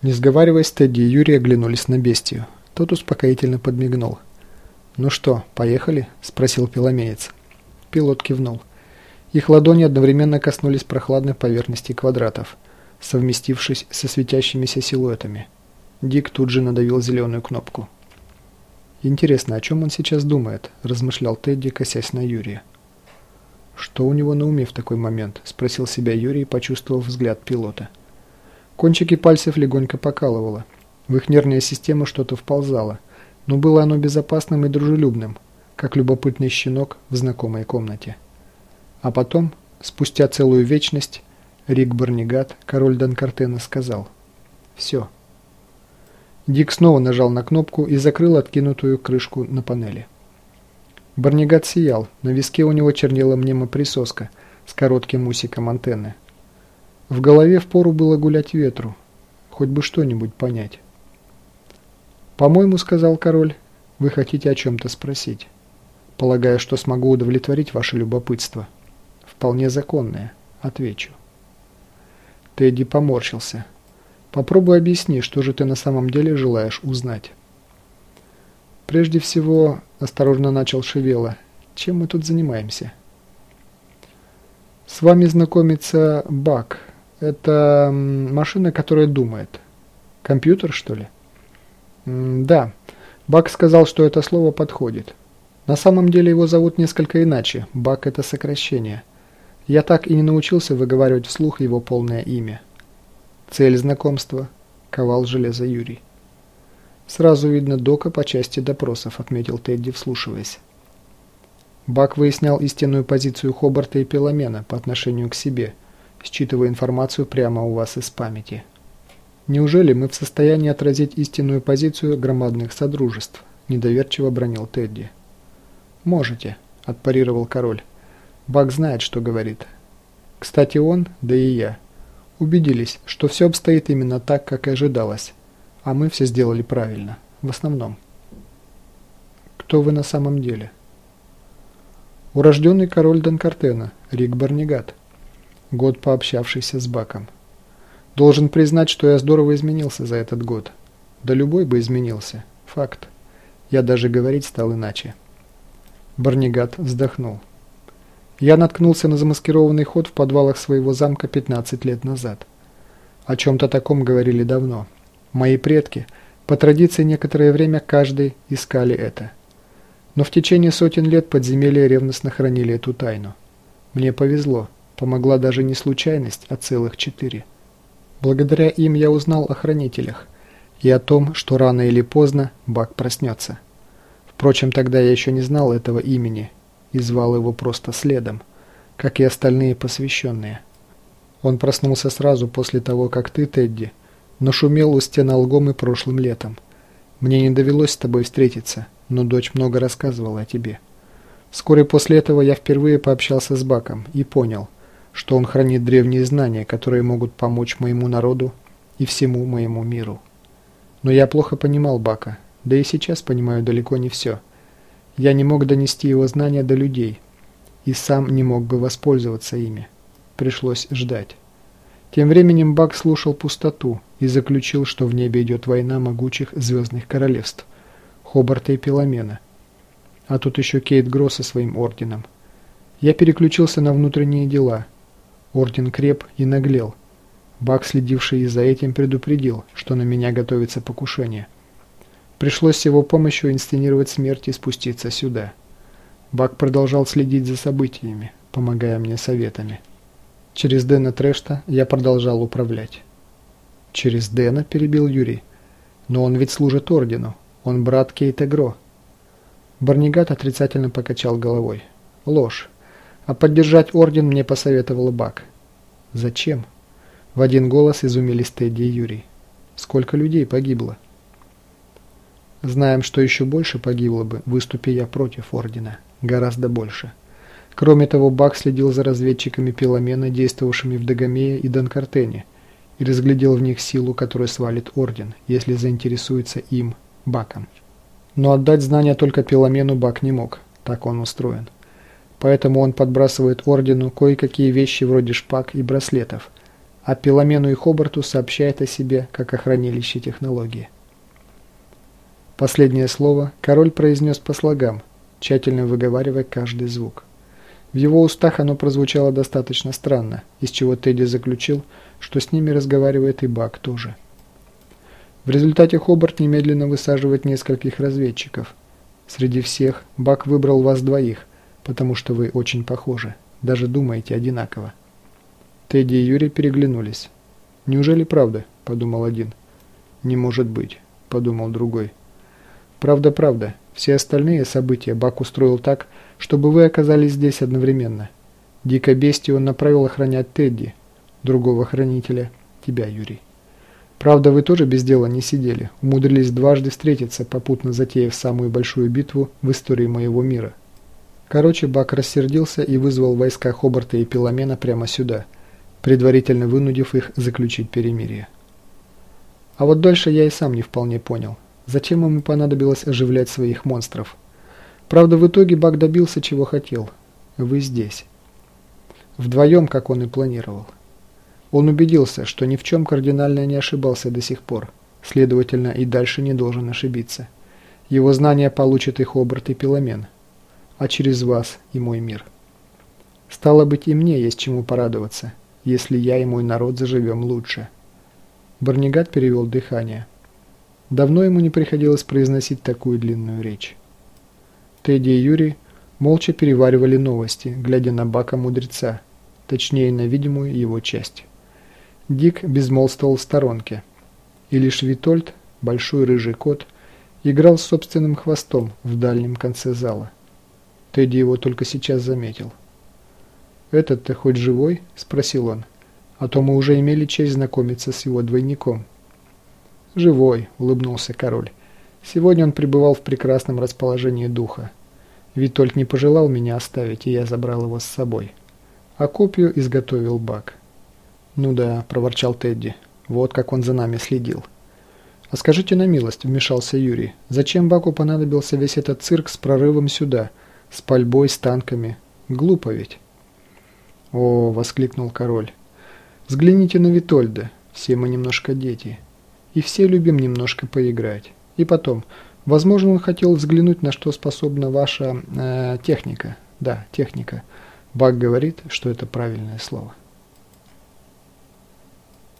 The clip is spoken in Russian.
Не сговариваясь, Тедди и Юрий оглянулись на бестию. Тот успокоительно подмигнул. «Ну что, поехали?» – спросил пиломеец. Пилот кивнул. Их ладони одновременно коснулись прохладной поверхности квадратов, совместившись со светящимися силуэтами. Дик тут же надавил зеленую кнопку. «Интересно, о чем он сейчас думает?» – размышлял Тедди, косясь на Юрия. «Что у него на уме в такой момент?» – спросил себя Юрий, почувствовав взгляд пилота. Кончики пальцев легонько покалывало. В их нервную систему что-то вползало, но было оно безопасным и дружелюбным, как любопытный щенок в знакомой комнате. А потом, спустя целую вечность, Рик Барнигат, король Данкартена, сказал «Все». Дик снова нажал на кнопку и закрыл откинутую крышку на панели. Барнигат сиял, на виске у него чернела мнемоприсоска с коротким усиком антенны. В голове впору было гулять ветру, хоть бы что-нибудь понять. «По-моему, — сказал король, — вы хотите о чем-то спросить. Полагаю, что смогу удовлетворить ваше любопытство. Вполне законное. Отвечу». Тедди поморщился. «Попробуй объясни, что же ты на самом деле желаешь узнать». «Прежде всего, — осторожно начал Шевела, — чем мы тут занимаемся?» «С вами знакомится Бак, это машина, которая думает. Компьютер, что ли? да. Бак сказал, что это слово подходит. На самом деле его зовут несколько иначе. Бак – это сокращение. Я так и не научился выговаривать вслух его полное имя. Цель знакомства – ковал железа Юрий. Сразу видно дока по части допросов, отметил Тедди, вслушиваясь. Бак выяснял истинную позицию Хобарта и Пеломена по отношению к себе – считывая информацию прямо у вас из памяти. Неужели мы в состоянии отразить истинную позицию громадных содружеств? Недоверчиво бронил Тедди. Можете, отпарировал король. Бак знает, что говорит. Кстати, он, да и я, убедились, что все обстоит именно так, как и ожидалось, а мы все сделали правильно, в основном. Кто вы на самом деле? Урожденный король Донкартена, Рик Барнигат год пообщавшийся с Баком. Должен признать, что я здорово изменился за этот год. Да любой бы изменился. Факт. Я даже говорить стал иначе. Барнигат вздохнул. Я наткнулся на замаскированный ход в подвалах своего замка 15 лет назад. О чем-то таком говорили давно. Мои предки, по традиции некоторое время каждый искали это. Но в течение сотен лет подземелья ревностно хранили эту тайну. Мне повезло. Помогла даже не случайность, а целых четыре. Благодаря им я узнал о хранителях и о том, что рано или поздно Бак проснется. Впрочем, тогда я еще не знал этого имени и звал его просто следом, как и остальные посвященные. Он проснулся сразу после того, как ты, Тедди, нашумел у стен Алгомы прошлым летом. Мне не довелось с тобой встретиться, но дочь много рассказывала о тебе. Вскоре после этого я впервые пообщался с Баком и понял – что он хранит древние знания, которые могут помочь моему народу и всему моему миру. Но я плохо понимал Бака, да и сейчас понимаю далеко не все. Я не мог донести его знания до людей, и сам не мог бы воспользоваться ими. Пришлось ждать. Тем временем Бак слушал пустоту и заключил, что в небе идет война могучих звездных королевств, Хобарта и Пеломена. А тут еще Кейт Гросс со своим орденом. Я переключился на внутренние дела – Орден креп и наглел. Бак, следивший за этим, предупредил, что на меня готовится покушение. Пришлось с его помощью инсценировать смерть и спуститься сюда. Бак продолжал следить за событиями, помогая мне советами. Через Дэна Трэшта я продолжал управлять. «Через Дэна?» – перебил Юрий. «Но он ведь служит Ордену. Он брат Кейта Гро». Барнигат отрицательно покачал головой. «Ложь. А поддержать орден мне посоветовал Бак. Зачем? В один голос изумились Тедди и Юрий. Сколько людей погибло? Знаем, что еще больше погибло бы, выступи я против ордена. Гораздо больше. Кроме того, Бак следил за разведчиками Пеломена, действовавшими в Дагомее и Донкартене, и разглядел в них силу, которую свалит орден, если заинтересуется им, Баком. Но отдать знания только Пеломену Бак не мог, так он устроен. Поэтому он подбрасывает ордену кое-какие вещи вроде шпаг и браслетов, а Пеломену и Хобарту сообщает о себе, как о хранилище технологии. Последнее слово король произнес по слогам, тщательно выговаривая каждый звук. В его устах оно прозвучало достаточно странно, из чего Тедди заключил, что с ними разговаривает и Бак тоже. В результате Хобарт немедленно высаживает нескольких разведчиков. Среди всех Бак выбрал вас двоих, потому что вы очень похожи, даже думаете одинаково. Тедди и Юрий переглянулись. «Неужели правда?» – подумал один. «Не может быть», – подумал другой. «Правда, правда. Все остальные события Бак устроил так, чтобы вы оказались здесь одновременно. Дико бестию он направил охранять Тедди, другого хранителя, тебя, Юрий. Правда, вы тоже без дела не сидели, умудрились дважды встретиться, попутно затеяв самую большую битву в истории моего мира. Короче, Бак рассердился и вызвал войска Хобарта и Пеломена прямо сюда, предварительно вынудив их заключить перемирие. А вот дальше я и сам не вполне понял, зачем ему понадобилось оживлять своих монстров. Правда, в итоге Бак добился, чего хотел. Вы здесь. Вдвоем, как он и планировал. Он убедился, что ни в чем кардинально не ошибался до сих пор, следовательно, и дальше не должен ошибиться. Его знания получат их Хобарт и Пеломен, а через вас и мой мир. Стало быть, и мне есть чему порадоваться, если я и мой народ заживем лучше. Барнигат перевел дыхание. Давно ему не приходилось произносить такую длинную речь. Тедди и Юрий молча переваривали новости, глядя на Бака-мудреца, точнее на видимую его часть. Дик безмолвствовал в сторонке. И лишь Витольд, большой рыжий кот, играл с собственным хвостом в дальнем конце зала. Тедди его только сейчас заметил. «Этот-то хоть живой?» – спросил он. «А то мы уже имели честь знакомиться с его двойником». «Живой», – улыбнулся король. «Сегодня он пребывал в прекрасном расположении духа. Витольд не пожелал меня оставить, и я забрал его с собой. А копию изготовил Бак». «Ну да», – проворчал Тедди. «Вот как он за нами следил». «А скажите на милость», – вмешался Юрий, – «зачем Баку понадобился весь этот цирк с прорывом сюда, с пальбой, с танками? Глупо ведь». «О», – воскликнул король, – «взгляните на Витольда, все мы немножко дети, и все любим немножко поиграть. И потом, возможно, он хотел взглянуть, на что способна ваша э, техника. Да, техника. Бак говорит, что это правильное слово».